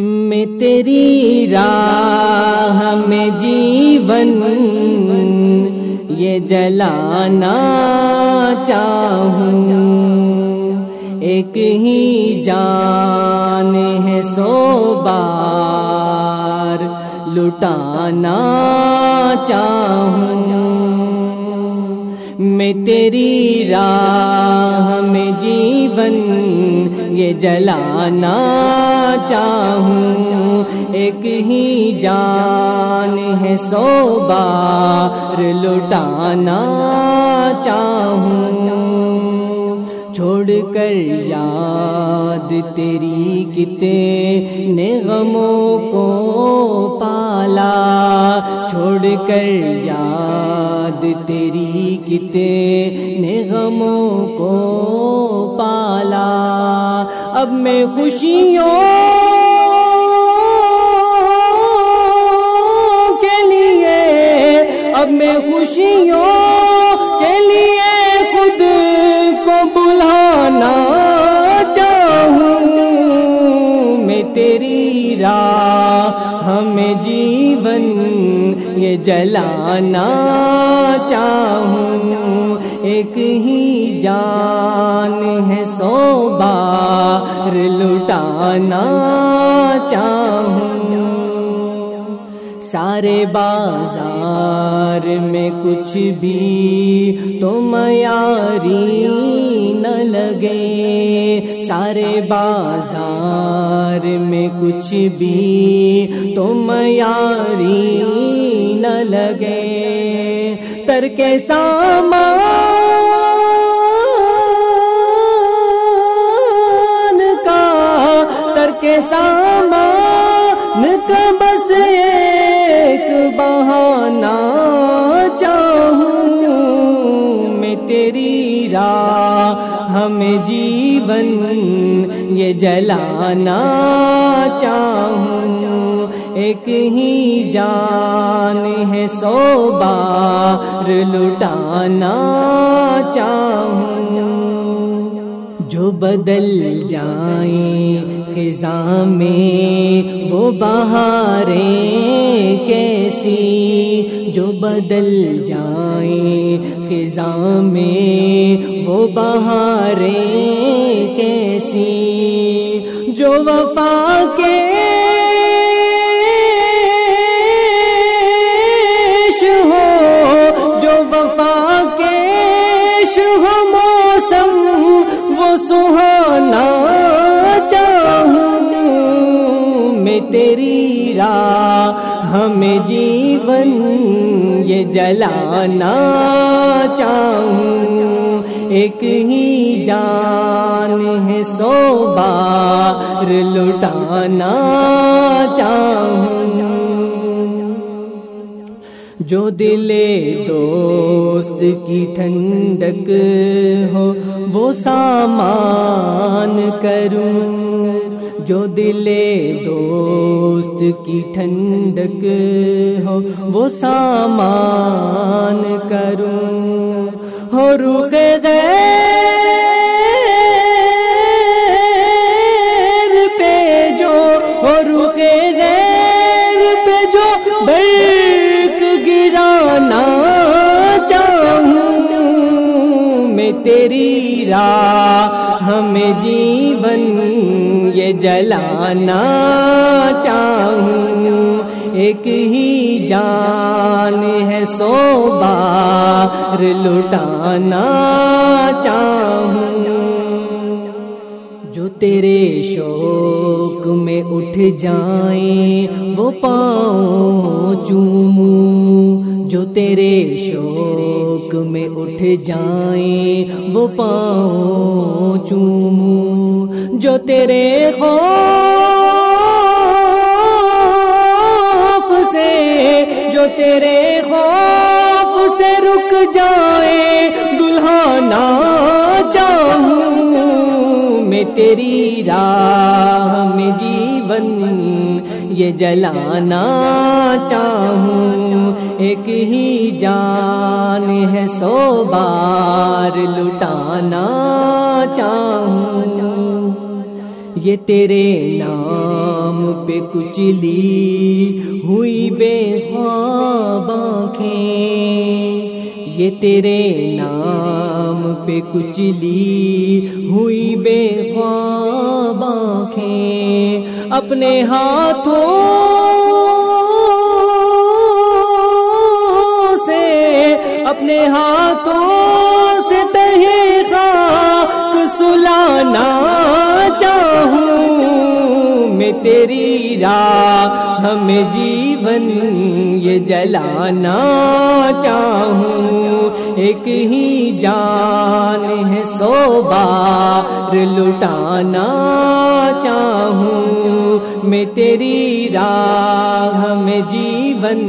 میں تیری راہ میں جیون، یہ جلانا چاہوں۔ ایک ہی جان ہے سو بار، لٹانا چاہوں۔ میں تیری راہ میں جیون، یہ جلانا چاہوں۔ ایک ہی جان ہے سو بار لٹانا چاہوں۔ چھوڑ کر یاد تیری کتے غموں کو پالا۔ چھوڑ کر یاد تیری کتے غموں کو پالا۔ اب میں خوشیوں کے لیے، اب میں خوشیوں کے لیے خود کو بلانا چاہوں۔ میں تیری راہ یہ جلانا چاہوں۔ ایک ہی جان ہے سو بار لٹانا چاہوں۔ سارے بازار میں کچھ بھی تو میاری نہ لگے۔ سارے بازار کچھ بھی تو میاری نہ لگے۔ تر کے سامان کا تر کے سامان کا بس ایک بہانا چاہوں میں تیری راہ۔ ہمیں جیون یہ جلانا چاہوں۔ ایک ہی جان ہے سو بار لٹانا چاہوں۔ جو بدل جائیں خزاں میں، وہ بہاریں کیسی؟ جو بدل جائیں خزاں میں، وہ بہاریں کیسی؟ جو وفا کے ہو، جو وفا سہانا چاہوں میں تیری راہ، ہمیں جیون یہ جلانا چاہوں۔ ایک ہی جان ہے سو بار لٹانا چاہوں۔ جو دل دوست کی ٹھنڈک ہو، وہ سامان کروں۔ جو دل دوست کی ٹھنڈک ہو، وہ سامان کروں۔ ہو رخ غیر تیری راہ ہمیں جیون یہ جلانا چاہوں۔ ایک ہی جان ہے سو بار لٹانا چاہوں۔ جو تیرے شوق میں اٹھ جائیں، وہ پاؤں چوموں۔ جو تیرے شوق میں اٹھ جائیں، وہ پاؤں چوموں۔ جو تیرے خوف سے، جو تیرے خوف سے رک جائے تیری راہ میں جیون، یہ جلانا چاہوں۔ ایک ہی جان ہے سو بار لٹانا چاہوں۔ یہ تیرے نام پہ کچلی ہوئی بے خواب آنکھیں۔ یہ تیرے نام پہ کچلی ہوئی بے خواب آنکھیں اپنے ہاتھوں سے، اپنے ہاتھوں سے تہے خاک سلانا چاہوں میں تیری راہ ہمیں جیون یہ جلانا چاہوں۔ ایک ہی جان ہے سو بار لٹانا چاہوں میں تیری راہ میں جیون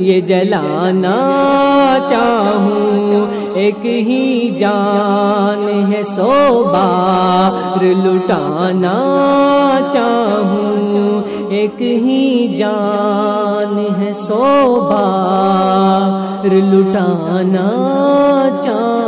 یہ جلانا چاہوں ایک ہی جان ہے سو بار لٹانا چاہوں ایک ہی جان ہے سو بار لٹانا چاہ